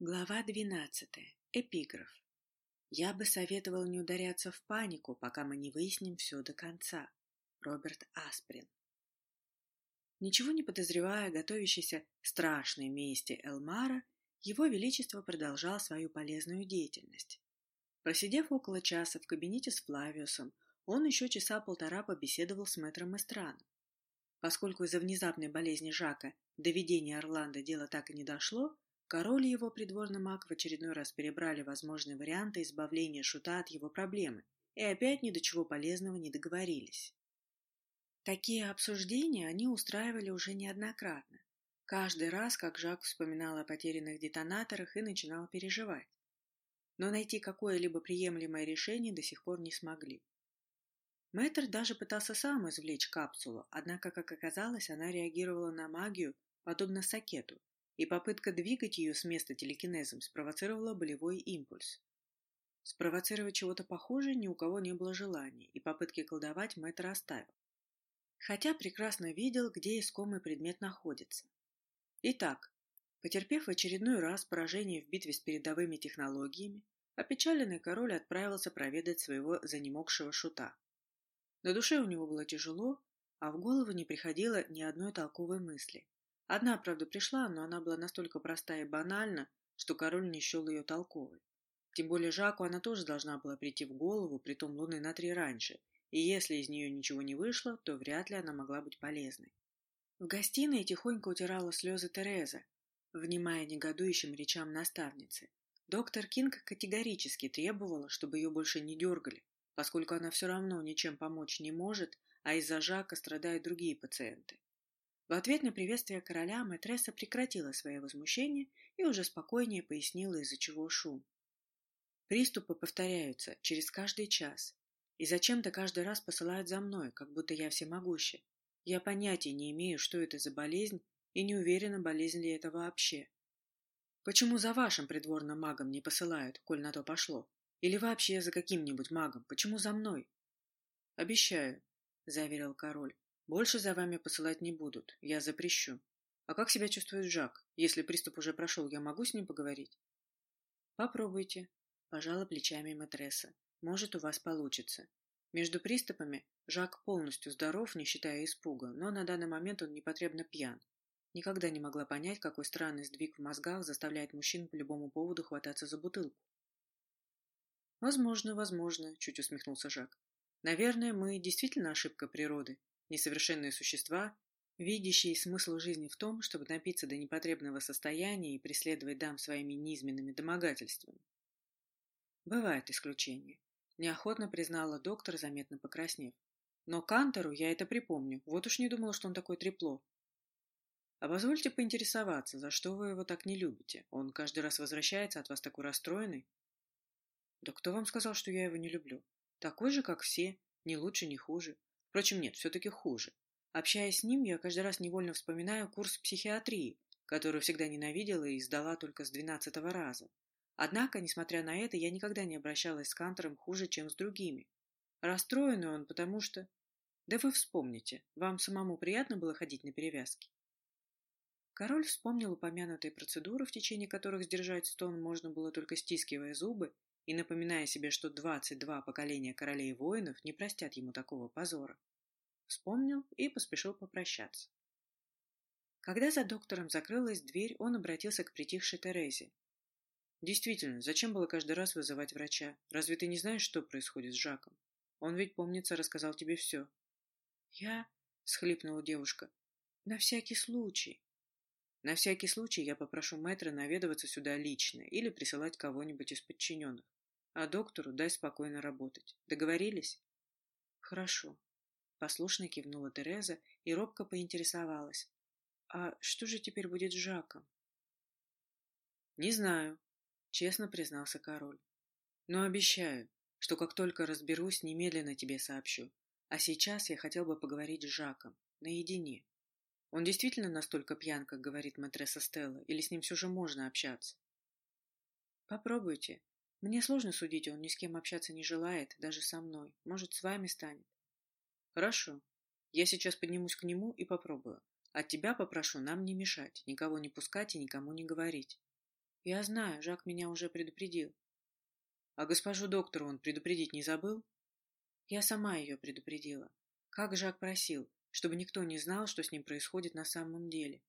Глава двенадцатая. Эпиграф. Я бы советовал не ударяться в панику, пока мы не выясним все до конца. Роберт Асприн. Ничего не подозревая готовящейся страшной мести Элмара, его Величество продолжал свою полезную деятельность. Просидев около часа в кабинете с Флавиусом, он еще часа полтора побеседовал с мэтром Эстраном. Поскольку из-за внезапной болезни Жака до ведения Орландо дело так и не дошло, Король и его придворный маг в очередной раз перебрали возможные варианты избавления Шута от его проблемы и опять ни до чего полезного не договорились. Такие обсуждения они устраивали уже неоднократно. Каждый раз, как Жак вспоминал о потерянных детонаторах и начинал переживать. Но найти какое-либо приемлемое решение до сих пор не смогли. Мэтр даже пытался сам извлечь капсулу, однако, как оказалось, она реагировала на магию, подобно сакету, и попытка двигать ее с места телекинезом спровоцировала болевой импульс. Спровоцировать чего-то похожее ни у кого не было желания, и попытки колдовать мэтр оставил. Хотя прекрасно видел, где искомый предмет находится. Итак, потерпев в очередной раз поражение в битве с передовыми технологиями, опечаленный король отправился проведать своего занемогшего шута. На душе у него было тяжело, а в голову не приходило ни одной толковой мысли. Одна, правда, пришла, но она была настолько проста и банальна, что король не счел ее толковой. Тем более Жаку она тоже должна была прийти в голову, притом луны на три раньше, и если из нее ничего не вышло, то вряд ли она могла быть полезной. В гостиной тихонько утирала слезы Тереза, внимая негодующим речам наставницы. Доктор Кинг категорически требовала, чтобы ее больше не дергали, поскольку она все равно ничем помочь не может, а из-за Жака страдают другие пациенты. В ответ на приветствие короля матресса прекратила свое возмущение и уже спокойнее пояснила, из-за чего шум. Приступы повторяются через каждый час, и зачем-то каждый раз посылают за мной, как будто я всемогуща. Я понятия не имею, что это за болезнь, и не уверена, болезнь ли это вообще. Почему за вашим придворным магом не посылают, коль на то пошло? Или вообще за каким-нибудь магом? Почему за мной? — Обещаю, — заверил король. Больше за вами посылать не будут, я запрещу. А как себя чувствует Жак? Если приступ уже прошел, я могу с ним поговорить? Попробуйте, пожала плечами матресса. Может, у вас получится. Между приступами Жак полностью здоров, не считая испуга, но на данный момент он непотребно пьян. Никогда не могла понять, какой странный сдвиг в мозгах заставляет мужчин по любому поводу хвататься за бутылку. «Возможно, возможно», — чуть усмехнулся Жак. «Наверное, мы действительно ошибка природы, несовершенные существа, видящие смысл жизни в том, чтобы напиться до непотребного состояния и преследовать дам своими низменными домогательствами. Бывают исключения. Неохотно признала доктор, заметно покраснев. Но Кантору я это припомню. Вот уж не думала, что он такой трепло. А позвольте поинтересоваться, за что вы его так не любите? Он каждый раз возвращается от вас такой расстроенный? Да кто вам сказал, что я его не люблю? Такой же, как все, ни лучше, ни хуже. Впрочем, нет, все-таки хуже. Общаясь с ним, я каждый раз невольно вспоминаю курс психиатрии, который всегда ненавидела и сдала только с двенадцатого раза. Однако, несмотря на это, я никогда не обращалась с Кантором хуже, чем с другими. Расстроенный он, потому что... Да вы вспомните, вам самому приятно было ходить на перевязки? Король вспомнил упомянутые процедуры, в течение которых сдержать стон можно было только стискивая зубы и напоминая себе, что двадцать два поколения королей и воинов не простят ему такого позора. Вспомнил и поспешил попрощаться. Когда за доктором закрылась дверь, он обратился к притихшей Терезе. «Действительно, зачем было каждый раз вызывать врача? Разве ты не знаешь, что происходит с Жаком? Он ведь, помнится, рассказал тебе все». «Я...» — схлипнула девушка. «На всякий случай». «На всякий случай я попрошу мэтра наведываться сюда лично или присылать кого-нибудь из подчиненных. А доктору дай спокойно работать. Договорились? Хорошо. Послушно кивнула Тереза и робко поинтересовалась. А что же теперь будет с Жаком? Не знаю, честно признался король. Но обещаю, что как только разберусь, немедленно тебе сообщу. А сейчас я хотел бы поговорить с Жаком, наедине. Он действительно настолько пьян, как говорит матресса Стелла, или с ним все же можно общаться? Попробуйте, мне сложно судить, он ни с кем общаться не желает, даже со мной. Может, с вами станет. Хорошо. Я сейчас поднимусь к нему и попробую. От тебя попрошу нам не мешать, никого не пускать и никому не говорить. Я знаю, Жак меня уже предупредил. А госпожу доктору он предупредить не забыл? Я сама ее предупредила. Как Жак просил, чтобы никто не знал, что с ним происходит на самом деле.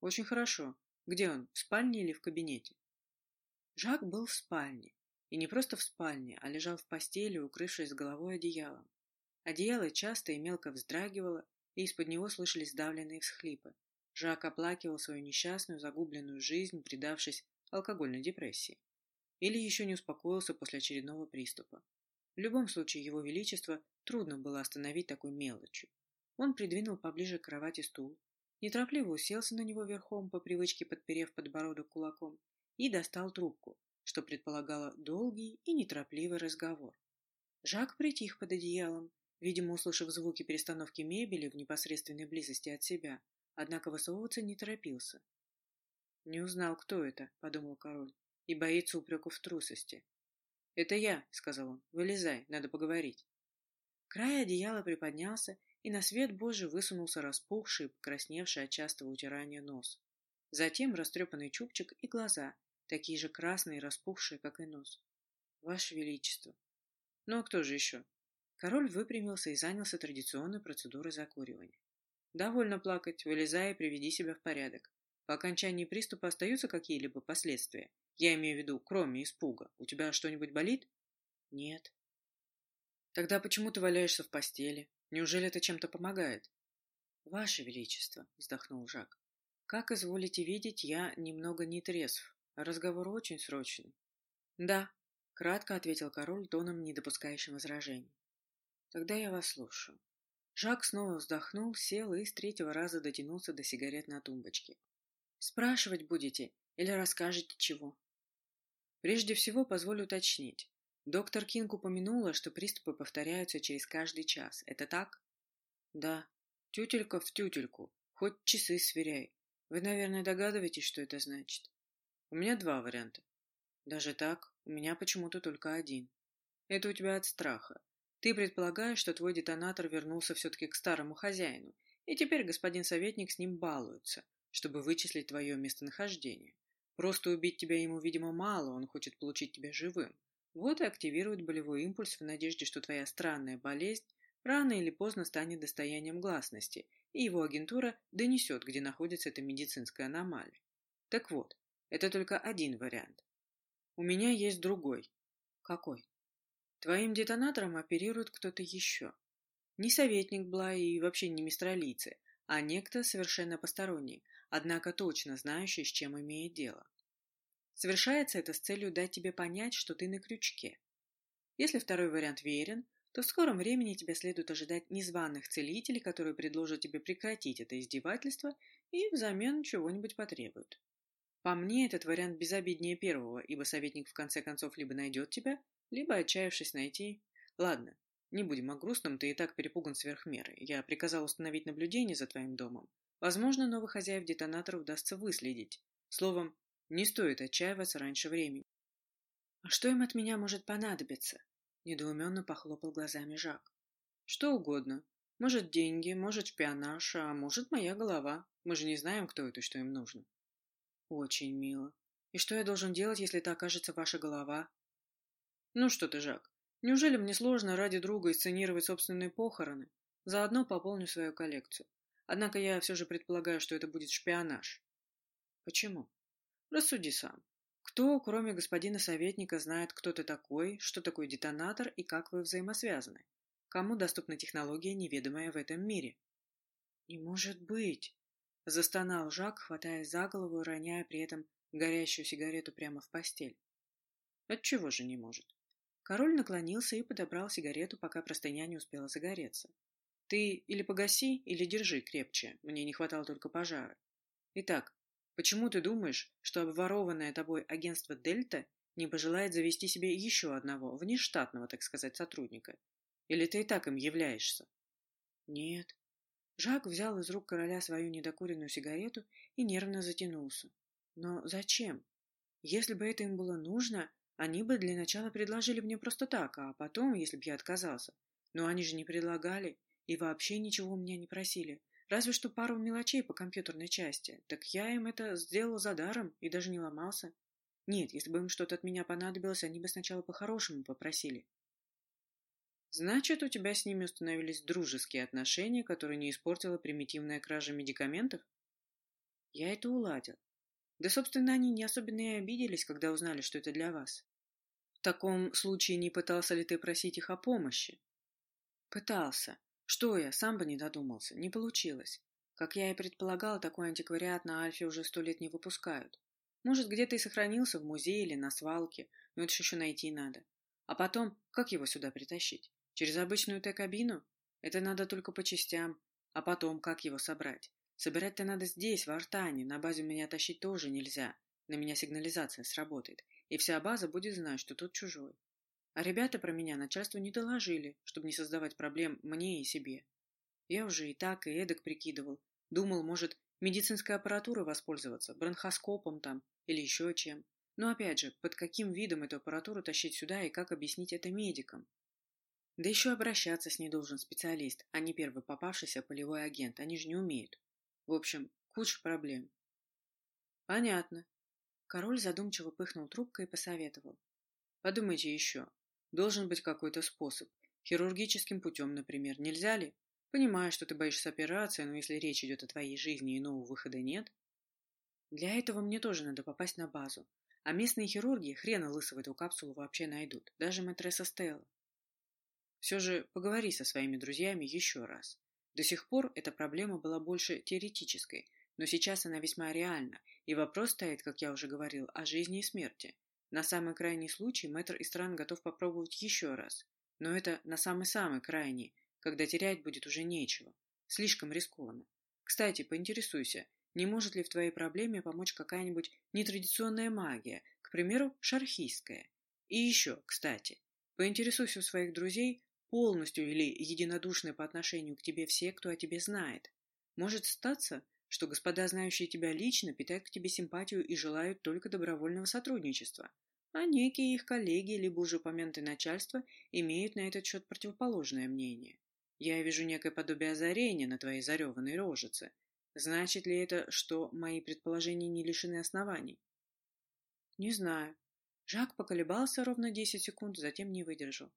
Очень хорошо. Где он, в спальне или в кабинете? Жак был в спальне. И не просто в спальне, а лежал в постели, укрывшись головой одеялом. Одеяло часто и мелко вздрагивало, и из-под него слышались сдавленные всхлипы. Жак оплакивал свою несчастную, загубленную жизнь, предавшись алкогольной депрессии. Или еще не успокоился после очередного приступа. В любом случае, его величество трудно было остановить такой мелочью. Он придвинул поближе к кровати стул, неторопливо уселся на него верхом, по привычке подперев подбородок кулаком, и достал трубку, что предполагало долгий и неторопливый разговор. Жак притих под одеялом, видимо, услышав звуки перестановки мебели в непосредственной близости от себя, однако высовываться не торопился. «Не узнал, кто это», — подумал король, — «и боится упреков в трусости». «Это я», — сказал он, — «вылезай, надо поговорить». Край одеяла приподнялся, и на свет Божий высунулся распухший, покрасневший от частого утирания нос. Затем растрепанный чубчик и глаза, такие же красные и распухшие, как и нос. «Ваше Величество!» «Ну а кто же еще?» Король выпрямился и занялся традиционной процедурой закуривания. «Довольно плакать, вылезай и приведи себя в порядок. По окончании приступа остаются какие-либо последствия? Я имею в виду, кроме испуга. У тебя что-нибудь болит?» «Нет». «Тогда почему ты валяешься в постели? Неужели это чем-то помогает?» «Ваше Величество», — вздохнул Жак, — «как изволите видеть, я немного не трезв. Разговор очень срочный». «Да», — кратко ответил король тоном, не допускающим возражений. Тогда я вас слушаю. Жак снова вздохнул, сел и с третьего раза дотянулся до сигарет на тумбочке. Спрашивать будете или расскажете чего? Прежде всего, позволю уточнить. Доктор Кинг упомянула, что приступы повторяются через каждый час. Это так? Да. Тютелька в тютельку. Хоть часы сверяй. Вы, наверное, догадываетесь, что это значит? У меня два варианта. Даже так? У меня почему-то только один. Это у тебя от страха. Ты предполагаешь, что твой детонатор вернулся все-таки к старому хозяину, и теперь господин советник с ним балуется, чтобы вычислить твое местонахождение. Просто убить тебя ему, видимо, мало, он хочет получить тебя живым. Вот и активирует болевой импульс в надежде, что твоя странная болезнь рано или поздно станет достоянием гласности, и его агентура донесет, где находится эта медицинская аномалия. Так вот, это только один вариант. У меня есть другой. Какой? Твоим детонатором оперирует кто-то еще. Не советник Блай и вообще не мистралийцы, а некто совершенно посторонний, однако точно знающий, с чем имеет дело. Совершается это с целью дать тебе понять, что ты на крючке. Если второй вариант верен, то в скором времени тебя следует ожидать незваных целителей, которые предложат тебе прекратить это издевательство и взамен чего-нибудь потребуют. По мне, этот вариант безобиднее первого, ибо советник в конце концов либо найдет тебя, либо, отчаявшись найти... Ладно, не будем о грустном, ты и так перепуган сверх меры. Я приказал установить наблюдение за твоим домом. Возможно, новых хозяев детонатора удастся выследить. Словом, не стоит отчаиваться раньше времени. «А что им от меня может понадобиться?» Недоуменно похлопал глазами Жак. «Что угодно. Может, деньги, может, шпионаж, а может, моя голова. Мы же не знаем, кто это и что им нужно». «Очень мило. И что я должен делать, если это окажется ваша голова?» Ну что ты, Жак, неужели мне сложно ради друга сценировать собственные похороны? Заодно пополню свою коллекцию. Однако я все же предполагаю, что это будет шпионаж. Почему? Рассуди сам. Кто, кроме господина советника, знает, кто ты такой, что такое детонатор и как вы взаимосвязаны? Кому доступна технология, неведомая в этом мире? Не может быть! Застонал Жак, хватая за голову и роняя при этом горящую сигарету прямо в постель. Отчего же не может? Король наклонился и подобрал сигарету, пока простыня не успела загореться. «Ты или погаси, или держи крепче. Мне не хватало только пожара. Итак, почему ты думаешь, что обворованное тобой агентство «Дельта» не пожелает завести себе еще одного, внештатного, так сказать, сотрудника? Или ты и так им являешься?» «Нет». Жак взял из рук короля свою недокуренную сигарету и нервно затянулся. «Но зачем? Если бы это им было нужно, они бы для начала предложили мне просто так, а потом, если бы я отказался. Но они же не предлагали и вообще ничего у меня не просили. Разве что пару мелочей по компьютерной части. Так я им это сделал за даром и даже не ломался. Нет, если бы им что-то от меня понадобилось, они бы сначала по-хорошему попросили. Значит, у тебя с ними установились дружеские отношения, которые не испортила примитивная кража медикаментов? Я это уладил. Да, собственно, они не особенно и обиделись, когда узнали, что это для вас. В таком случае не пытался ли ты просить их о помощи? Пытался. Что я, сам бы не додумался. Не получилось. Как я и предполагал, такой антиквариат на Альфе уже сто лет не выпускают. Может, где-то и сохранился в музее или на свалке, но это еще найти надо. А потом, как его сюда притащить? Через обычную Т-кабину? Это надо только по частям. А потом, как его собрать? Собирать-то надо здесь, в Артане. На базе меня тащить тоже нельзя. На меня сигнализация сработает. И вся база будет знать, что тут чужой. А ребята про меня начальству не доложили, чтобы не создавать проблем мне и себе. Я уже и так, и эдак прикидывал. Думал, может, медицинской аппаратурой воспользоваться, бронхоскопом там или еще чем. Но опять же, под каким видом эту аппаратуру тащить сюда и как объяснить это медикам? Да еще обращаться с ней должен специалист, а не первый попавшийся полевой агент. Они же не умеют. В общем, куча проблем. Понятно. Король задумчиво пыхнул трубкой и посоветовал. Подумайте еще. Должен быть какой-то способ. Хирургическим путем, например. Нельзя ли? Понимаю, что ты боишься операции, но если речь идет о твоей жизни и нового выхода нет... Для этого мне тоже надо попасть на базу. А местные хирурги хрена лысого эту капсулу вообще найдут. Даже матресса Стелла. Все же поговори со своими друзьями еще раз. До сих пор эта проблема была больше теоретической, но сейчас она весьма реальна, и вопрос стоит, как я уже говорил, о жизни и смерти. На самый крайний случай мэтр Истран готов попробовать еще раз. Но это на самый-самый крайний, когда терять будет уже нечего. Слишком рискованно. Кстати, поинтересуйся, не может ли в твоей проблеме помочь какая-нибудь нетрадиционная магия, к примеру, шархийская? И еще, кстати, поинтересуйся у своих друзей, полностью или единодушны по отношению к тебе все, кто о тебе знает. Может статься, что господа, знающие тебя лично, питают к тебе симпатию и желают только добровольного сотрудничества, а некие их коллеги, либо уже упомянутое начальство, имеют на этот счет противоположное мнение. Я вижу некое подобие озарения на твоей зареванной рожице. Значит ли это, что мои предположения не лишены оснований? Не знаю. Жак поколебался ровно десять секунд, затем не выдержал.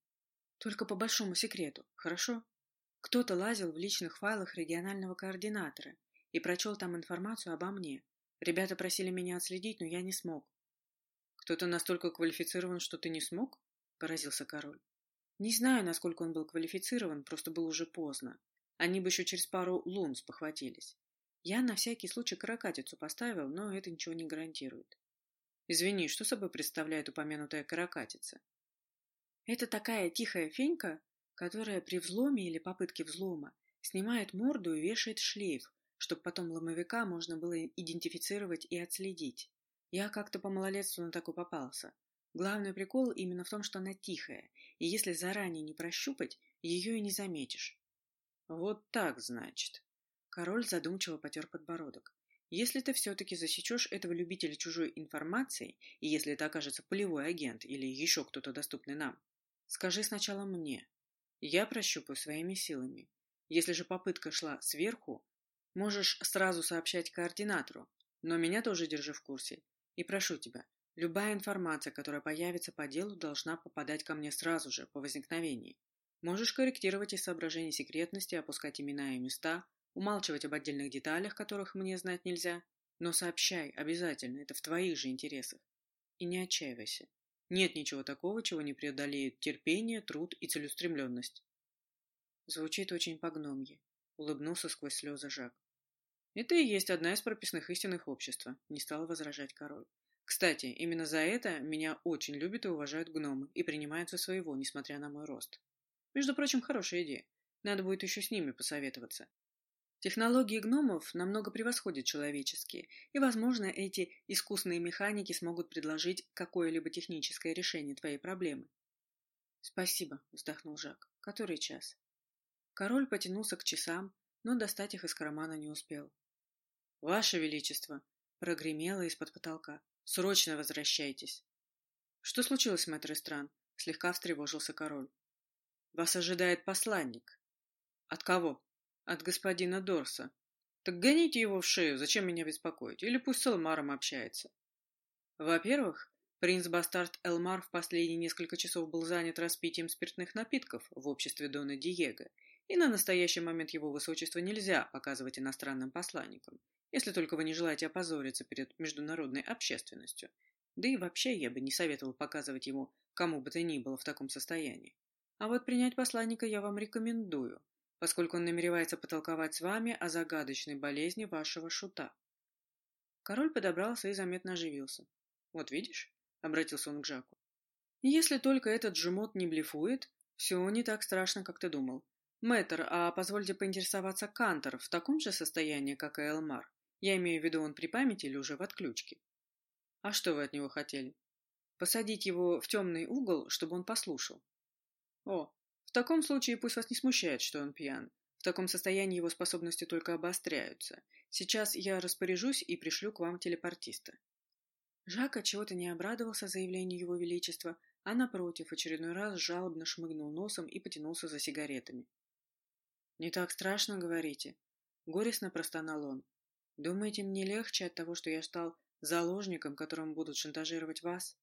Только по большому секрету, хорошо? Кто-то лазил в личных файлах регионального координатора и прочел там информацию обо мне. Ребята просили меня отследить, но я не смог. Кто-то настолько квалифицирован, что ты не смог? Поразился король. Не знаю, насколько он был квалифицирован, просто было уже поздно. Они бы еще через пару лун спохватились. Я на всякий случай каракатицу поставил, но это ничего не гарантирует. Извини, что собой представляет упомянутая каракатица? Это такая тихая фенька, которая при взломе или попытке взлома снимает морду и вешает шлейф, чтобы потом ломовика можно было идентифицировать и отследить. Я как-то по малолетству на такой попался. Главный прикол именно в том, что она тихая, и если заранее не прощупать, ее и не заметишь. Вот так, значит. Король задумчиво потер подбородок. Если ты все-таки засечешь этого любителя чужой информации, и если это окажется полевой агент или еще кто-то доступный нам, скажи сначала мне. Я прощупаю своими силами. Если же попытка шла сверху, можешь сразу сообщать координатору, но меня тоже держи в курсе. И прошу тебя, Любая информация, которая появится по делу, должна попадать ко мне сразу же, по возникновении. Можешь корректировать из соображений секретности, опускать имена и места, умалчивать об отдельных деталях, которых мне знать нельзя, но сообщай, обязательно, это в твоих же интересах. И не отчаивайся. Нет ничего такого, чего не преодолеют терпение, труд и целеустремленность. Звучит очень по-гномье, улыбнулся сквозь слезы Жак. Это и есть одна из прописных истин общества, не стал возражать король. Кстати, именно за это меня очень любят и уважают гномы и принимают за своего, несмотря на мой рост. Между прочим, хорошая идея. Надо будет еще с ними посоветоваться. Технологии гномов намного превосходят человеческие, и, возможно, эти искусные механики смогут предложить какое-либо техническое решение твоей проблемы. «Спасибо», — вздохнул Жак. «Который час?» Король потянулся к часам, но достать их из кармана не успел. «Ваше Величество!» — прогремело из-под потолка. Срочно возвращайтесь. Что случилось, мэтр стран? Слегка встревожился король. Вас ожидает посланник. От кого? От господина Дорса. Так гоните его в шею, зачем меня беспокоить? Или пусть с Элмаром общается. Во-первых, Принц-бастард Элмар в последние несколько часов был занят распитием спиртных напитков в обществе Дона Диего, и на настоящий момент его высочества нельзя показывать иностранным посланникам, если только вы не желаете опозориться перед международной общественностью. Да и вообще я бы не советовал показывать ему кому бы то ни было в таком состоянии. А вот принять посланника я вам рекомендую, поскольку он намеревается потолковать с вами о загадочной болезни вашего шута. Король подобрался и заметно оживился. «Вот видишь?» — обратился он к Жаку. «Если только этот жмот не блефует, все не так страшно, как ты думал. Мэтр, а позвольте поинтересоваться, Кантор в таком же состоянии, как и Элмар? Я имею в виду, он при памяти или уже в отключке?» «А что вы от него хотели?» «Посадить его в темный угол, чтобы он послушал». «О, таком случае пусть вас не смущает, что он пьян. В таком состоянии его способности только обостряются. Сейчас я распоряжусь и пришлю к вам телепортиста». Жак чего-то не обрадовался заявлению его величества, а напротив очередной раз жалобно шмыгнул носом и потянулся за сигаретами. «Не так страшно, говорите?» Горестно простонал он. «Думаете, мне легче от того, что я стал заложником, которым будут шантажировать вас?»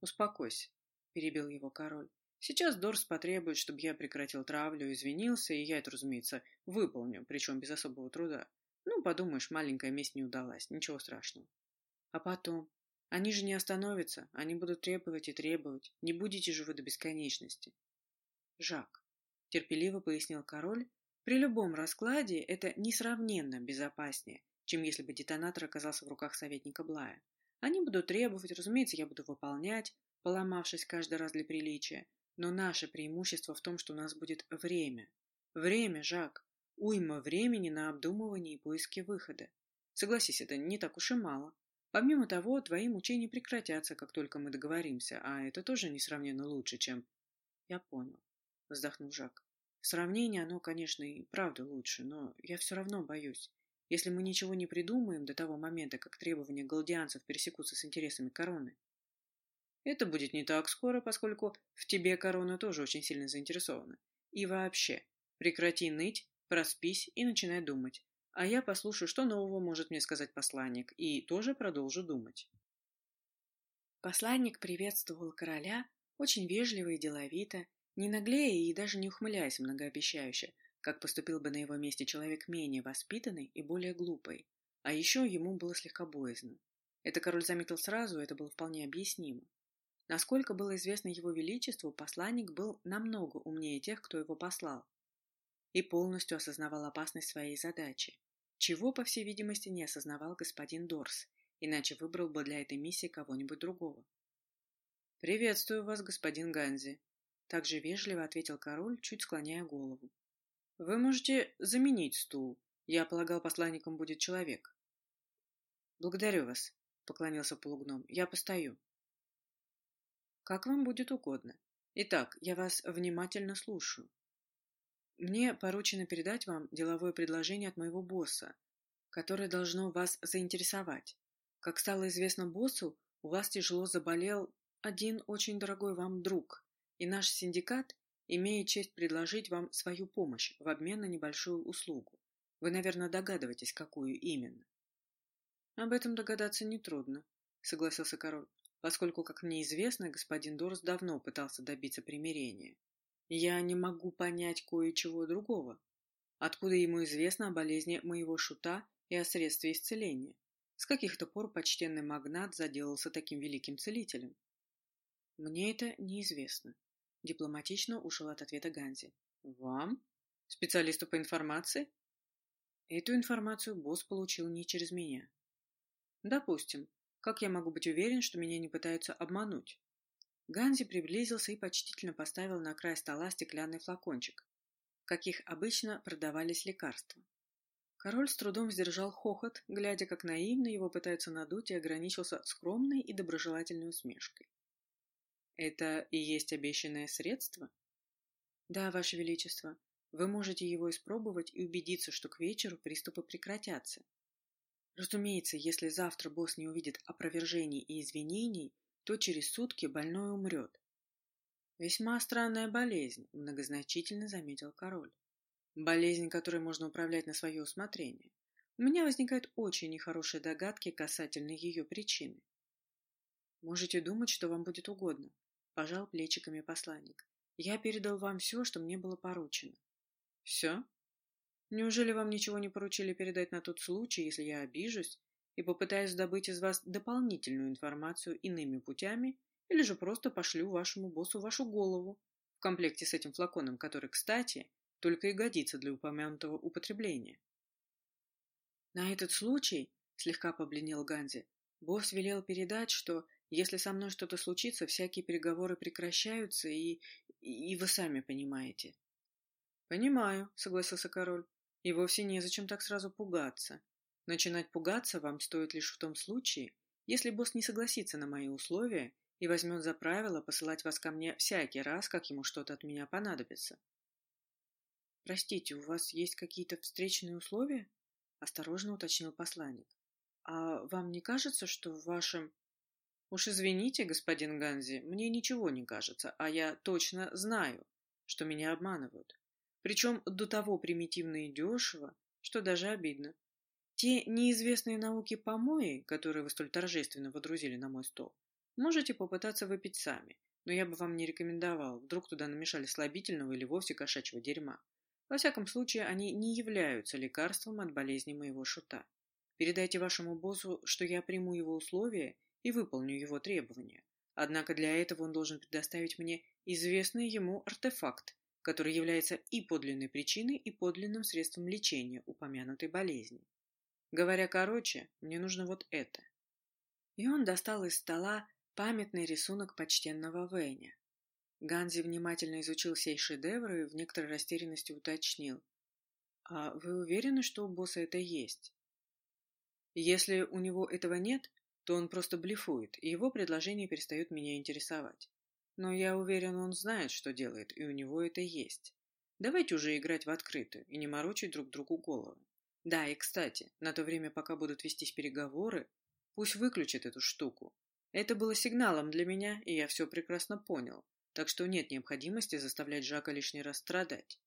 «Успокойся», — перебил его король. Сейчас Дорс потребует, чтобы я прекратил травлю, извинился, и я это, разумеется, выполню, причем без особого труда. Ну, подумаешь, маленькая месть не удалась, ничего страшного. А потом? Они же не остановятся, они будут требовать и требовать. Не будете же вы до бесконечности. Жак, терпеливо пояснил король, при любом раскладе это несравненно безопаснее, чем если бы детонатор оказался в руках советника Блая. Они будут требовать, разумеется, я буду выполнять, поломавшись каждый раз для приличия, но наше преимущество в том, что у нас будет время. Время, Жак. Уйма времени на обдумывание и поиски выхода. Согласись, это не так уж и мало. Помимо того, твои мучения прекратятся, как только мы договоримся, а это тоже несравненно лучше, чем... Я понял, вздохнул Жак. Сравнение, оно, конечно, и правда лучше, но я все равно боюсь. Если мы ничего не придумаем до того момента, как требования галдианцев пересекутся с интересами короны, это будет не так скоро, поскольку в тебе корона тоже очень сильно заинтересована. И вообще, прекрати ныть, проспись и начинай думать. А я послушаю, что нового может мне сказать посланник, и тоже продолжу думать. Посланник приветствовал короля очень вежливо и деловито, не наглея и даже не ухмыляясь многообещающе, как поступил бы на его месте человек менее воспитанный и более глупый. А еще ему было слегка боязно. Это король заметил сразу, это было вполне объяснимо. Насколько было известно его величеству, посланник был намного умнее тех, кто его послал, и полностью осознавал опасность своей задачи, чего, по всей видимости, не осознавал господин Дорс, иначе выбрал бы для этой миссии кого-нибудь другого. «Приветствую вас, господин Ганзи», — также вежливо ответил король, чуть склоняя голову. «Вы можете заменить стул. Я полагал, посланником будет человек». «Благодарю вас», — поклонился полугном. «Я постою». Как вам будет угодно. Итак, я вас внимательно слушаю. Мне поручено передать вам деловое предложение от моего босса, которое должно вас заинтересовать. Как стало известно боссу, у вас тяжело заболел один очень дорогой вам друг, и наш синдикат имеет честь предложить вам свою помощь в обмен на небольшую услугу. Вы, наверное, догадываетесь, какую именно. Об этом догадаться нетрудно, согласился король поскольку, как мне известно, господин Дорс давно пытался добиться примирения. Я не могу понять кое-чего другого. Откуда ему известно о болезни моего шута и о средстве исцеления? С каких-то пор почтенный магнат заделался таким великим целителем? Мне это неизвестно. Дипломатично ушел от ответа Ганзи. Вам? Специалисту по информации? Эту информацию босс получил не через меня. Допустим, как я могу быть уверен, что меня не пытаются обмануть? Ганзи приблизился и почтительно поставил на край стола стеклянный флакончик, в каких обычно продавались лекарства. Король с трудом сдержал хохот, глядя, как наивно его пытаются надуть, и ограничился скромной и доброжелательной усмешкой. «Это и есть обещанное средство?» «Да, Ваше Величество. Вы можете его испробовать и убедиться, что к вечеру приступы прекратятся. Разумеется, если завтра босс не увидит опровержений и извинений, то через сутки больной умрет. Весьма странная болезнь, многозначительно заметил король. Болезнь, которой можно управлять на свое усмотрение. У меня возникают очень нехорошие догадки касательно ее причины. Можете думать, что вам будет угодно, пожал плечиками посланник. Я передал вам все, что мне было поручено. Все? Неужели вам ничего не поручили передать на тот случай, если я обижусь и попытаюсь добыть из вас дополнительную информацию иными путями, или же просто пошлю вашему боссу вашу голову в комплекте с этим флаконом, который, кстати, только и годится для упомянутого употребления? На этот случай, слегка побледнел Ганзи, босс велел передать, что если со мной что-то случится, всякие переговоры прекращаются, и... и вы сами понимаете. Понимаю, согласился король. И вовсе незачем так сразу пугаться. Начинать пугаться вам стоит лишь в том случае, если босс не согласится на мои условия и возьмет за правило посылать вас ко мне всякий раз, как ему что-то от меня понадобится. Простите, у вас есть какие-то встречные условия? осторожно уточнил посланник. А вам не кажется, что в вашем... Уж извините, господин Ганзи, мне ничего не кажется, а я точно знаю, что меня обманывают. Причем до того примитивно и дешево, что даже обидно. Те неизвестные науки помои, которые вы столь торжественно водрузили на мой стол, можете попытаться выпить сами, но я бы вам не рекомендовал, вдруг туда намешали слабительного или вовсе кошачьего дерьма. Во всяком случае, они не являются лекарством от болезни моего шута. Передайте вашему боссу, что я приму его условия и выполню его требования. Однако для этого он должен предоставить мне известный ему артефакт, который является и подлинной причиной, и подлинным средством лечения упомянутой болезни. Говоря короче, мне нужно вот это. И он достал из стола памятный рисунок почтенного Вэня. Ганзи внимательно изучил сей шедевр и в некоторой растерянности уточнил. «А вы уверены, что у босса это есть?» «Если у него этого нет, то он просто блефует, и его предложение перестает меня интересовать. Но я уверен, он знает, что делает, и у него это есть. Давайте уже играть в открытую и не морочить друг другу головы. Да, и кстати, на то время, пока будут вестись переговоры, пусть выключит эту штуку. Это было сигналом для меня, и я все прекрасно понял, так что нет необходимости заставлять Жака лишний раз страдать.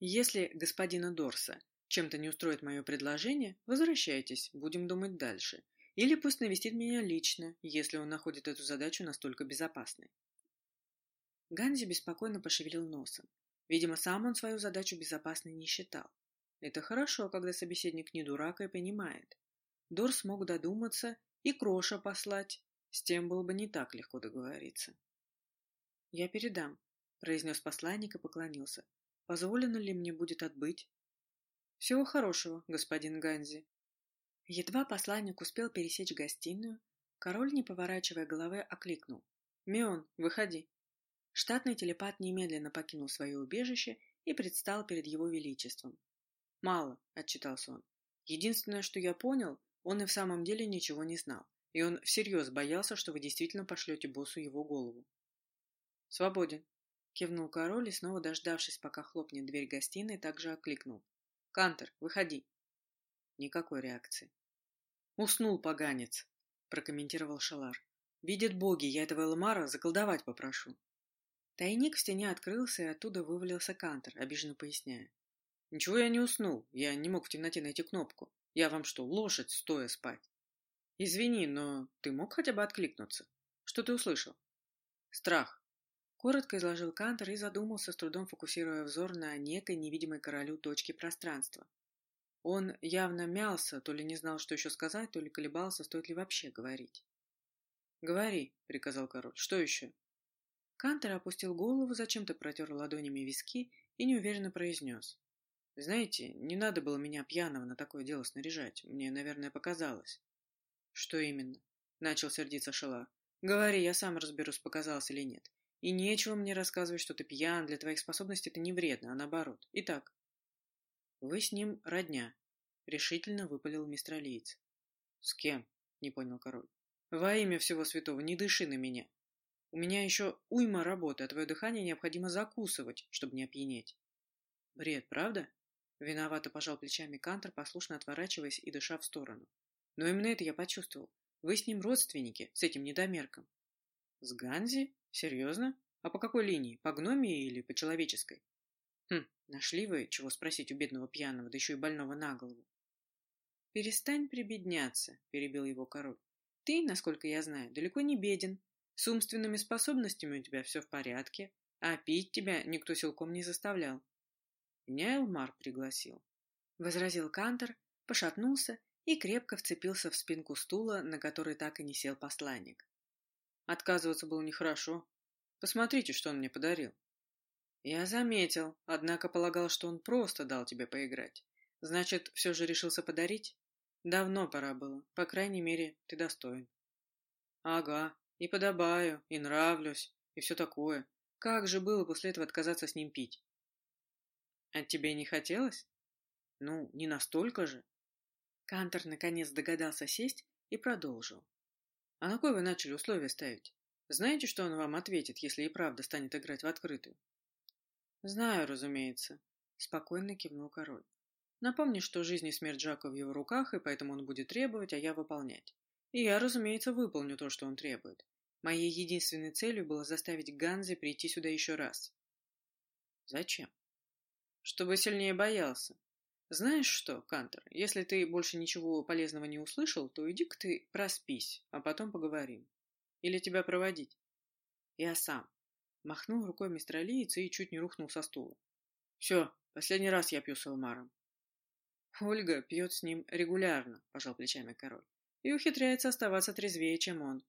Если господина Дорса чем-то не устроит мое предложение, возвращайтесь, будем думать дальше. Или пусть навестит меня лично, если он находит эту задачу настолько безопасной. Ганзи беспокойно пошевелил носом. Видимо, сам он свою задачу безопасной не считал. Это хорошо, когда собеседник не дурак и понимает. Дор смог додуматься и Кроша послать. С тем было бы не так легко договориться. «Я передам», — произнес посланник и поклонился. «Позволено ли мне будет отбыть?» «Всего хорошего, господин Ганзи». Едва посланник успел пересечь гостиную, король, не поворачивая головы, окликнул. «Мион, выходи». Штатный телепат немедленно покинул свое убежище и предстал перед его величеством. «Мало», — отчитался он. «Единственное, что я понял, он и в самом деле ничего не знал, и он всерьез боялся, что вы действительно пошлете боссу его голову». «Свободен», — кивнул король и, снова дождавшись, пока хлопнет дверь гостиной, также окликнул. «Кантер, выходи». Никакой реакции. «Уснул поганец», — прокомментировал Шалар. «Видят боги, я этого Элмара заколдовать попрошу». Тайник в стене открылся, и оттуда вывалился Кантер, обиженно поясняя. «Ничего я не уснул. Я не мог в темноте найти кнопку. Я вам что, лошадь, стоя спать?» «Извини, но ты мог хотя бы откликнуться? Что ты услышал?» «Страх», — коротко изложил Кантер и задумался, с трудом фокусируя взор на некой невидимой королю точке пространства. Он явно мялся, то ли не знал, что еще сказать, то ли колебался, стоит ли вообще говорить. «Говори», — приказал король. «Что еще?» Кантер опустил голову, зачем-то протер ладонями виски и неуверенно произнес. «Знаете, не надо было меня пьяного на такое дело снаряжать. Мне, наверное, показалось». «Что именно?» — начал сердиться Шела. «Говори, я сам разберусь, показалось или нет. И нечего мне рассказывать, что ты пьян, для твоих способностей это не вредно, а наоборот. Итак». «Вы с ним родня», — решительно выпалил мистер Алиец. «С кем?» — не понял король. «Во имя всего святого, не дыши на меня. У меня еще уйма работы, а твое дыхание необходимо закусывать, чтобы не опьянеть. Бред, правда? Виновато пожал плечами Кантор, послушно отворачиваясь и дыша в сторону. Но именно это я почувствовал. Вы с ним родственники, с этим недомерком. С Ганзи? Серьезно? А по какой линии? По гномии или по человеческой? Хм, нашли вы, чего спросить у бедного пьяного, да еще и больного на голову. Перестань прибедняться, перебил его король. Ты, насколько я знаю, далеко не беден. С умственными способностями у тебя все в порядке, а пить тебя никто силком не заставлял. Меня Элмар пригласил. Возразил Кантор, пошатнулся и крепко вцепился в спинку стула, на который так и не сел посланник. Отказываться было нехорошо. Посмотрите, что он мне подарил. Я заметил, однако полагал, что он просто дал тебе поиграть. Значит, все же решился подарить? Давно пора было. По крайней мере, ты достоин. Ага, и подобаю, и нравлюсь, и все такое. Как же было после этого отказаться с ним пить? От тебе не хотелось? Ну, не настолько же. Кантор наконец догадался сесть и продолжил. А на кой вы начали условия ставить? Знаете, что он вам ответит, если и правда станет играть в открытую? Знаю, разумеется, спокойно кивнул король. Напомни, что жизнь и смерть Жака в его руках, и поэтому он будет требовать, а я выполнять. И я, разумеется, выполню то, что он требует. Моей единственной целью было заставить Ганзи прийти сюда еще раз. Зачем? Чтобы сильнее боялся. Знаешь что, Кантер, если ты больше ничего полезного не услышал, то иди-ка ты проспись, а потом поговорим. Или тебя проводить? Я сам. Махнул рукой мистер Алиец и чуть не рухнул со стула. Все, последний раз я пью с Элмаром. Ольга пьет с ним регулярно, пожал плечами король, и ухитряется оставаться трезвее, чем он.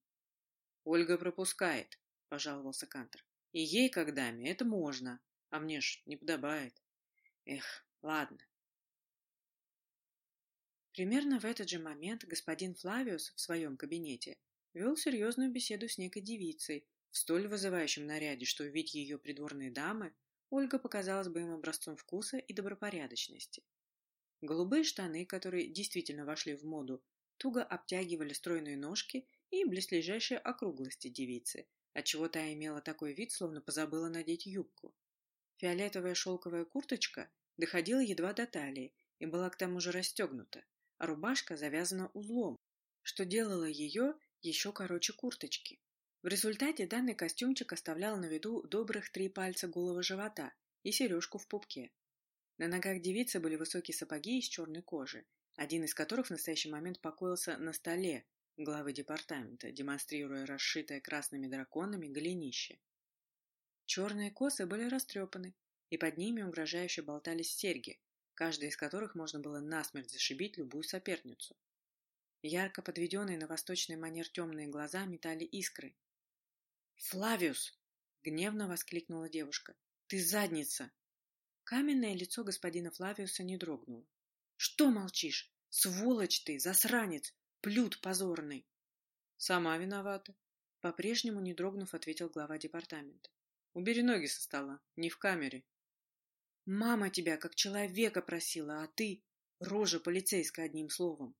Ольга пропускает, пожаловался Кантер. И ей, как даме, это можно, а мне ж не подобает. Эх, ладно. Примерно в этот же момент господин Флавиус в своем кабинете вел серьезную беседу с некой девицей в столь вызывающем наряде, что увидеть ее придворные дамы, Ольга показалась бы им образцом вкуса и добропорядочности. Голубые штаны, которые действительно вошли в моду, туго обтягивали стройные ножки и близлежащие округлости девицы, отчего та имела такой вид, словно позабыла надеть юбку. Фиолетовая шелковая курточка доходила едва до талии и была к тому же расстегнута, а рубашка завязана узлом, что делало ее еще короче курточки. В результате данный костюмчик оставлял на виду добрых три пальца голого живота и сережку в пупке. На ногах девицы были высокие сапоги из черной кожи, один из которых в настоящий момент покоился на столе главы департамента, демонстрируя расшитое красными драконами голенище. Черные косы были растрепаны, и под ними угрожающе болтались серьги, каждая из которых можно было насмерть зашибить любую соперницу. Ярко подведенные на восточный манер темные глаза метали искры. «Флавиус!» — гневно воскликнула девушка. «Ты задница!» Каменное лицо господина Флавиуса не дрогнуло. «Что молчишь? Сволочь ты, засранец, плют позорный!» «Сама виновата», — по-прежнему не дрогнув, ответил глава департамента. «Убери ноги со стола, не в камере». «Мама тебя как человека просила, а ты...» Рожа полицейская, одним словом.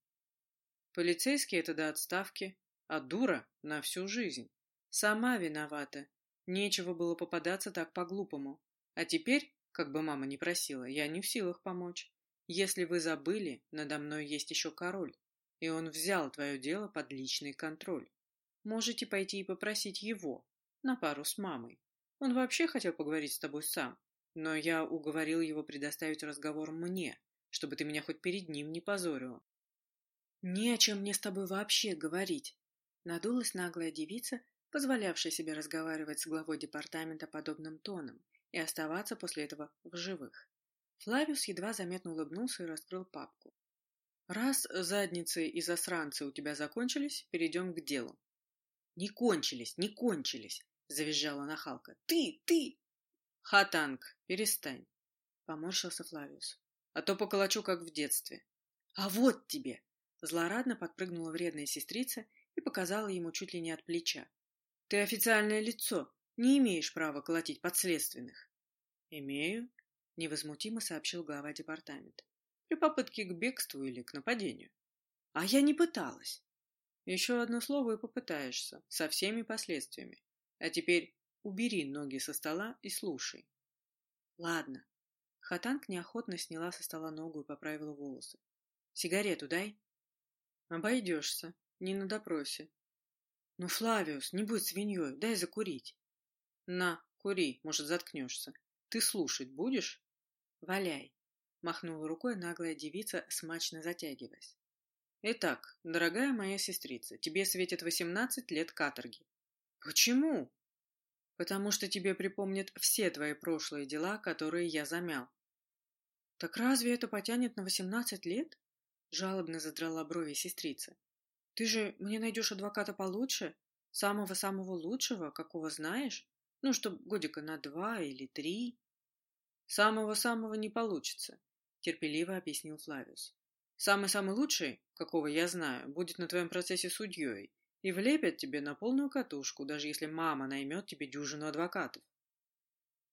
Полицейский — это до отставки, а дура — на всю жизнь. Сама виновата. Нечего было попадаться так по-глупому. А теперь как бы мама ни просила, я не в силах помочь. Если вы забыли, надо мной есть еще король, и он взял твое дело под личный контроль. Можете пойти и попросить его, на пару с мамой. Он вообще хотел поговорить с тобой сам, но я уговорил его предоставить разговор мне, чтобы ты меня хоть перед ним не позорила. «Не о чем мне с тобой вообще говорить», — надулась наглая девица, позволявшая себе разговаривать с главой департамента подобным тоном, и оставаться после этого в живых. Флавиус едва заметно улыбнулся и раскрыл папку. «Раз задницы и засранцы у тебя закончились, перейдем к делу». «Не кончились, не кончились!» — завизжала нахалка. «Ты, ты!» «Хатанг, перестань!» — поморщился Флавиус. «А то поколочу, как в детстве». «А вот тебе!» Злорадно подпрыгнула вредная сестрица и показала ему чуть ли не от плеча. «Ты официальное лицо, не имеешь права колотить подследственных. Имею, невозмутимо сообщил глава департамента. При попытке к бегству или к нападению. А я не пыталась. Еще одно слово и попытаешься, со всеми последствиями. А теперь убери ноги со стола и слушай. Ладно. Хатанг неохотно сняла со стола ногу и поправила волосы. Сигарету дай. Обойдешься. Не на допросе. Ну, Флавиус, не будь свиньей, дай закурить. На, кури, может, заткнешься. Ты слушать будешь? Валяй. Махнула рукой наглая девица, смачно затягиваясь. Итак, дорогая моя сестрица, тебе светит 18 лет каторги. Почему? Потому что тебе припомнят все твои прошлые дела, которые я замял. Так разве это потянет на 18 лет? Жалобно задрала брови сестрица. Ты же мне найдешь адвоката получше, самого-самого лучшего, какого знаешь? Ну, чтоб годика на два или три. Самого-самого не получится, терпеливо объяснил Флавиус. Самый-самый лучший, какого я знаю, будет на твоем процессе судьей и влепят тебе на полную катушку, даже если мама наймет тебе дюжину адвокатов.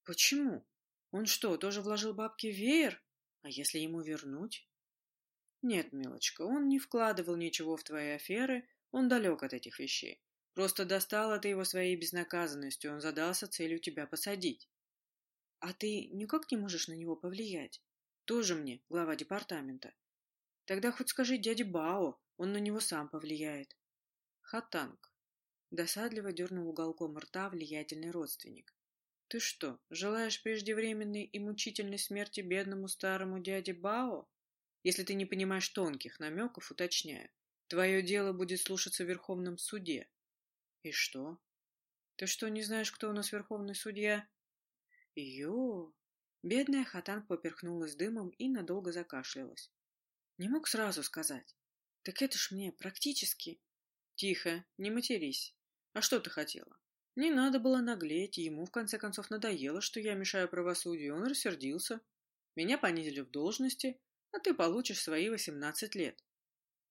Почему? Он что, тоже вложил бабки в веер? А если ему вернуть? Нет, милочка, он не вкладывал ничего в твои аферы, он далек от этих вещей. Просто достал это его своей безнаказанностью, он задался целью тебя посадить. А ты никак не можешь на него повлиять? Тоже мне, глава департамента. Тогда хоть скажи дяде Бао, он на него сам повлияет. Хатанг. Досадливо дернул уголком рта влиятельный родственник. Ты что, желаешь преждевременной и мучительной смерти бедному старому дяде Бао? Если ты не понимаешь тонких намеков, уточняю. Твое дело будет слушаться в Верховном суде. И что? Ты что, не знаешь, кто у нас Верховный судья? Ё! Бедная Хатанг поперхнулась дымом и надолго закашлялась. Не мог сразу сказать. Так это ж мне практически. Тихо, не матерись. А что ты хотела? Не надо было наглеть, ему в конце концов надоело, что я мешаю правосудию, он рассердился. Меня понизили в должности, а ты получишь свои восемнадцать лет.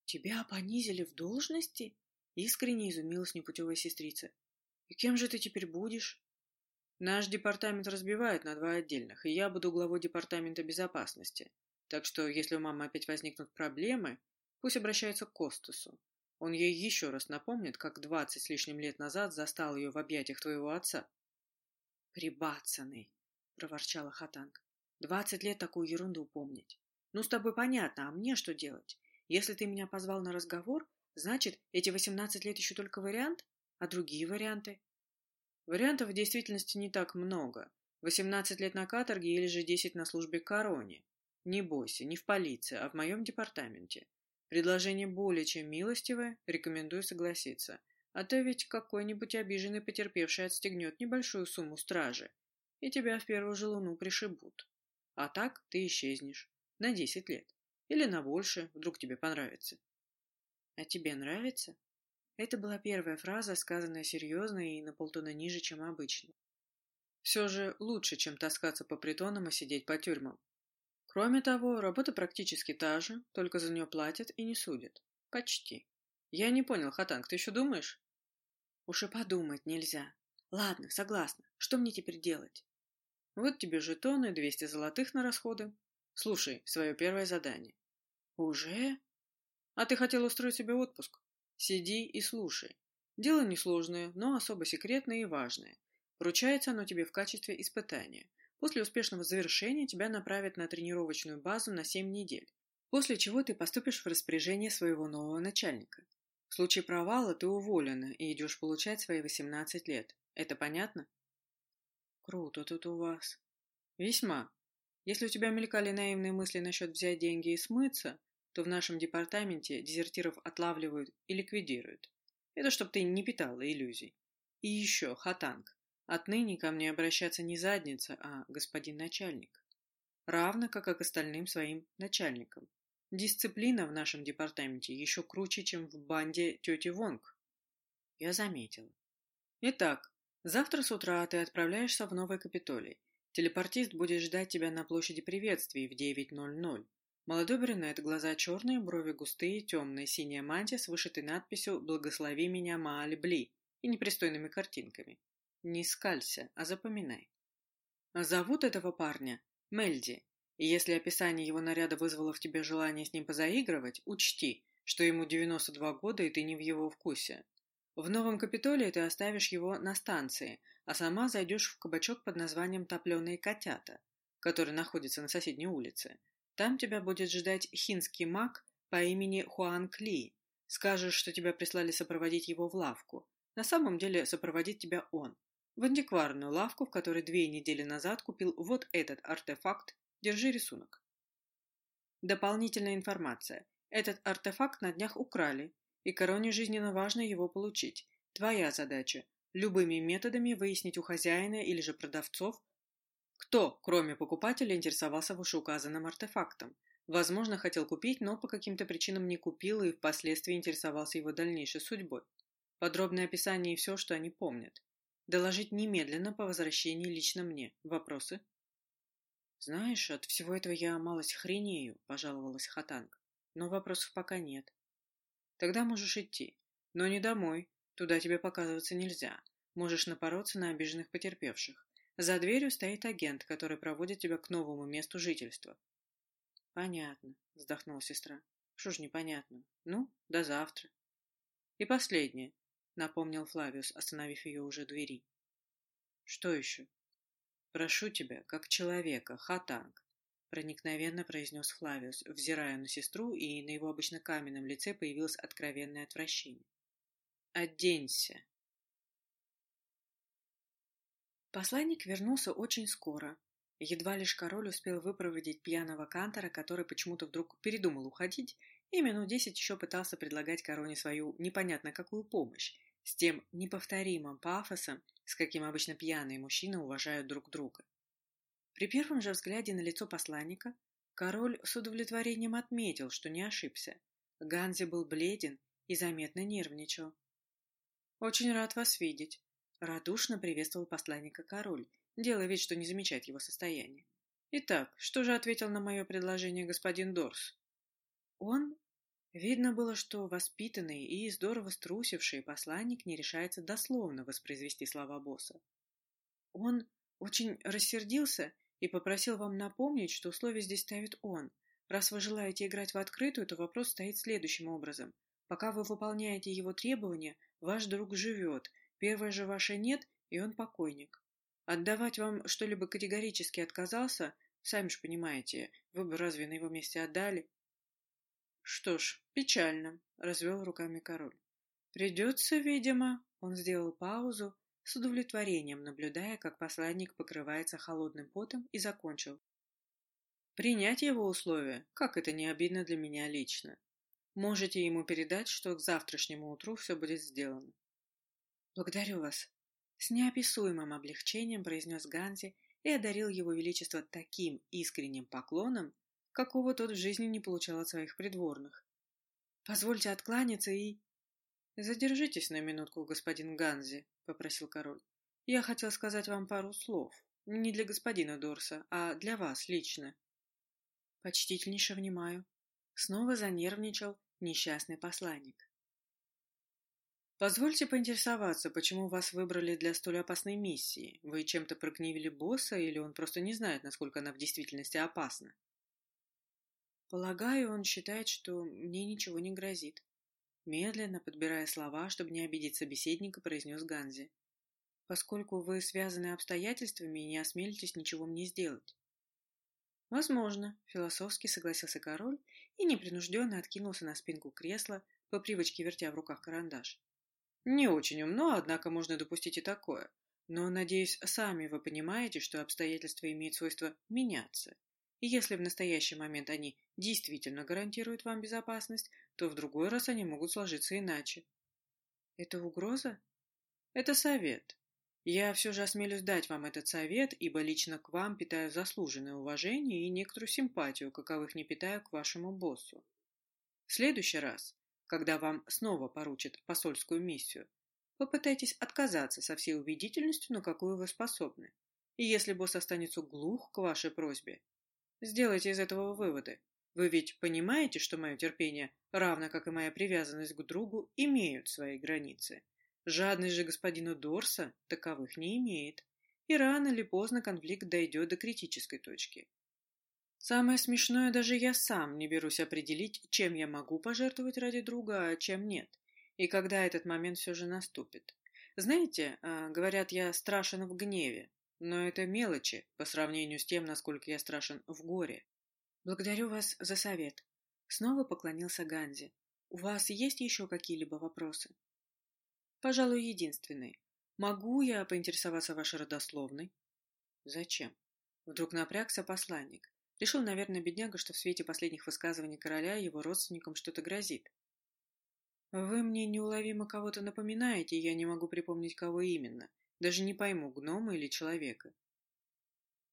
Тебя понизили в должности? Искренне изумилась непутевая сестрица. И кем же ты теперь будешь? Наш департамент разбивают на два отдельных, и я буду главой департамента безопасности. Так что, если у мамы опять возникнут проблемы, пусть обращается к Костасу. Он ей еще раз напомнит, как двадцать с лишним лет назад застал ее в объятиях твоего отца. «Прибацанный!» — проворчала Хатанг. «Двадцать лет такую ерунду помнить. Ну, с тобой понятно, а мне что делать? Если ты меня позвал на разговор, значит, эти восемнадцать лет еще только вариант? А другие варианты?» Вариантов в действительности не так много. Восемнадцать лет на каторге или же десять на службе короне. Не бойся, не в полиции, а в моем департаменте. Предложение более чем милостивое, рекомендую согласиться. А то ведь какой-нибудь обиженный потерпевший отстегнет небольшую сумму стражи, и тебя в первую же луну пришибут. А так ты исчезнешь. На десять лет. Или на больше, вдруг тебе понравится. А тебе нравится? Это была первая фраза, сказанная серьезно и на полтона ниже, чем обычно. Все же лучше, чем таскаться по притонам и сидеть по тюрьмам. Кроме того, работа практически та же, только за нее платят и не судят. Почти. Я не понял, Хатанг, ты еще думаешь? Уж и подумать нельзя. Ладно, согласна. Что мне теперь делать? Вот тебе жетоны, 200 золотых на расходы. Слушай, свое первое задание. Уже? А ты хотел устроить себе отпуск? Сиди и слушай. Дело несложное, но особо секретное и важное. Поручается оно тебе в качестве испытания – После успешного завершения тебя направят на тренировочную базу на 7 недель, после чего ты поступишь в распоряжение своего нового начальника. В случае провала ты уволена и идешь получать свои 18 лет. Это понятно? Круто тут у вас. Весьма. Если у тебя мелькали наивные мысли насчет взять деньги и смыться, то в нашем департаменте дезертиров отлавливают и ликвидируют. Это чтоб ты не питала иллюзий. И еще, Хатанг. Отныне ко мне обращаться не задница, а господин начальник. Равно как и к остальным своим начальникам. Дисциплина в нашем департаменте еще круче, чем в банде тети Вонг. Я заметила. Итак, завтра с утра ты отправляешься в Новый Капитолий. Телепортист будет ждать тебя на площади приветствий в 9.00. Молодой брюнет, глаза черные, брови густые, темная синяя мантия с вышитой надписью «Благослови меня, Маали Бли» и непристойными картинками. Не скалься, а запоминай. Зовут этого парня Мельди, и если описание его наряда вызвало в тебе желание с ним позаигрывать, учти, что ему 92 года и ты не в его вкусе. В Новом Капитолии ты оставишь его на станции, а сама зайдешь в кабачок под названием «Топленые котята», который находится на соседней улице. Там тебя будет ждать хинский маг по имени Хуан Кли. Скажешь, что тебя прислали сопроводить его в лавку. На самом деле сопроводит тебя он в антикварную лавку, в которой две недели назад купил вот этот артефакт. Держи рисунок. Дополнительная информация. Этот артефакт на днях украли, и короне жизненно важно его получить. Твоя задача – любыми методами выяснить у хозяина или же продавцов, кто, кроме покупателя, интересовался вышеуказанным артефактом. Возможно, хотел купить, но по каким-то причинам не купил и впоследствии интересовался его дальнейшей судьбой. Подробное описание и все, что они помнят. Доложить немедленно по возвращении лично мне. Вопросы? «Знаешь, от всего этого я малость хренею», — пожаловалась Хатанг. «Но вопросов пока нет». «Тогда можешь идти. Но не домой. Туда тебе показываться нельзя. Можешь напороться на обиженных потерпевших. За дверью стоит агент, который проводит тебя к новому месту жительства. Понятно, вздохнула сестра. Что ж непонятно? Ну, до завтра. И последнее, напомнил Флавиус, остановив ее уже двери. Что еще? Прошу тебя, как человека, Хатанг, проникновенно произнес Флавиус, взирая на сестру, и на его обычно каменном лице появилось откровенное отвращение. «Оденься!» Посланник вернулся очень скоро. Едва лишь король успел выпроводить пьяного кантора, который почему-то вдруг передумал уходить, и минут десять еще пытался предлагать короне свою непонятно какую помощь, с тем неповторимым пафосом, с каким обычно пьяные мужчины уважают друг друга. При первом же взгляде на лицо посланника король с удовлетворением отметил, что не ошибся. Ганзи был бледен и заметно нервничал. «Очень рад вас видеть», Радушно приветствовал посланника король, делая вид, что не замечает его состояние. «Итак, что же ответил на мое предложение господин Дорс?» Он... Видно было, что воспитанный и здорово струсивший посланник не решается дословно воспроизвести слова босса. Он очень рассердился и попросил вам напомнить, что условия здесь ставит он. Раз вы желаете играть в открытую, то вопрос стоит следующим образом. Пока вы выполняете его требования, ваш друг живет, Первое же ваше «нет», и он покойник. Отдавать вам что-либо категорически отказался, сами же понимаете, вы бы разве на его месте отдали? Что ж, печально, развел руками король. Придется, видимо, он сделал паузу, с удовлетворением наблюдая, как посланник покрывается холодным потом, и закончил. Принять его условия, как это не обидно для меня лично. Можете ему передать, что к завтрашнему утру все будет сделано. «Благодарю вас!» С неописуемым облегчением произнес Ганзи и одарил его величество таким искренним поклоном, какого тот в жизни не получал от своих придворных. «Позвольте откланяться и...» «Задержитесь на минутку, господин Ганзи», — попросил король. «Я хотел сказать вам пару слов. Не для господина Дорса, а для вас лично». «Почтительнейше внимаю». Снова занервничал несчастный посланник. Позвольте поинтересоваться, почему вас выбрали для столь опасной миссии? Вы чем-то прогневили босса, или он просто не знает, насколько она в действительности опасна? Полагаю, он считает, что мне ничего не грозит. Медленно, подбирая слова, чтобы не обидеть собеседника, произнес Ганзи. Поскольку вы связаны обстоятельствами и не осмелитесь ничего мне сделать. Возможно, философски согласился король и непринужденно откинулся на спинку кресла, по привычке вертя в руках карандаш. Не очень умно, однако можно допустить и такое. Но, надеюсь, сами вы понимаете, что обстоятельства имеют свойство меняться. И если в настоящий момент они действительно гарантируют вам безопасность, то в другой раз они могут сложиться иначе. Это угроза? Это совет. Я все же осмелюсь дать вам этот совет, ибо лично к вам питаю заслуженное уважение и некоторую симпатию, каковых не питаю к вашему боссу. В следующий раз, когда вам снова поручат посольскую миссию, попытайтесь отказаться со всей убедительностью, на какую вы способны. И если босс останется глух к вашей просьбе, сделайте из этого выводы. Вы ведь понимаете, что мое терпение, равно как и моя привязанность к другу, имеют свои границы. Жадность же господина Дорса таковых не имеет. И рано или поздно конфликт дойдет до критической точки. Самое смешное, даже я сам не берусь определить, чем я могу пожертвовать ради друга, а чем нет. И когда этот момент все же наступит. Знаете, а, говорят, я страшен в гневе, но это мелочи по сравнению с тем, насколько я страшен в горе. Благодарю вас за совет. Снова поклонился Ганзи. У вас есть еще какие-либо вопросы? Пожалуй, единственный. Могу я поинтересоваться вашей родословной? Зачем? Вдруг напрягся посланник. Решил, наверное, бедняга, что в свете последних высказываний короля его родственникам что-то грозит. Вы мне неуловимо кого-то напоминаете, я не могу припомнить, кого именно. Даже не пойму, гнома или человека.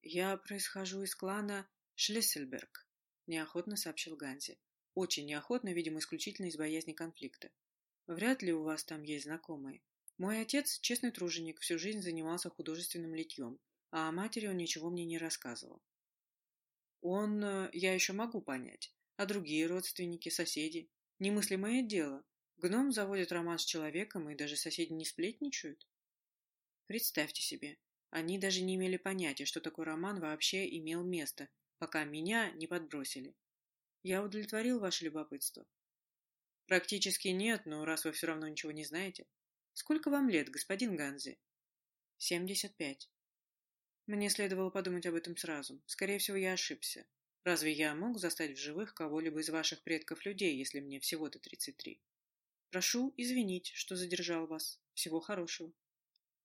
Я происхожу из клана Шлиссельберг, неохотно сообщил Ганзи. Очень неохотно, видимо, исключительно из боязни конфликта. Вряд ли у вас там есть знакомые. Мой отец – честный труженик, всю жизнь занимался художественным литьем, а о матери он ничего мне не рассказывал. Он, э, я еще могу понять. А другие родственники, соседи? Немыслимое дело. Гном заводит роман с человеком, и даже соседи не сплетничают? Представьте себе, они даже не имели понятия, что такой роман вообще имел место, пока меня не подбросили. Я удовлетворил ваше любопытство? Практически нет, но раз вы все равно ничего не знаете. Сколько вам лет, господин Ганзи? Семьдесят пять. Мне следовало подумать об этом сразу. Скорее всего, я ошибся. Разве я мог застать в живых кого-либо из ваших предков людей, если мне всего-то тридцать три? Прошу извинить, что задержал вас. Всего хорошего.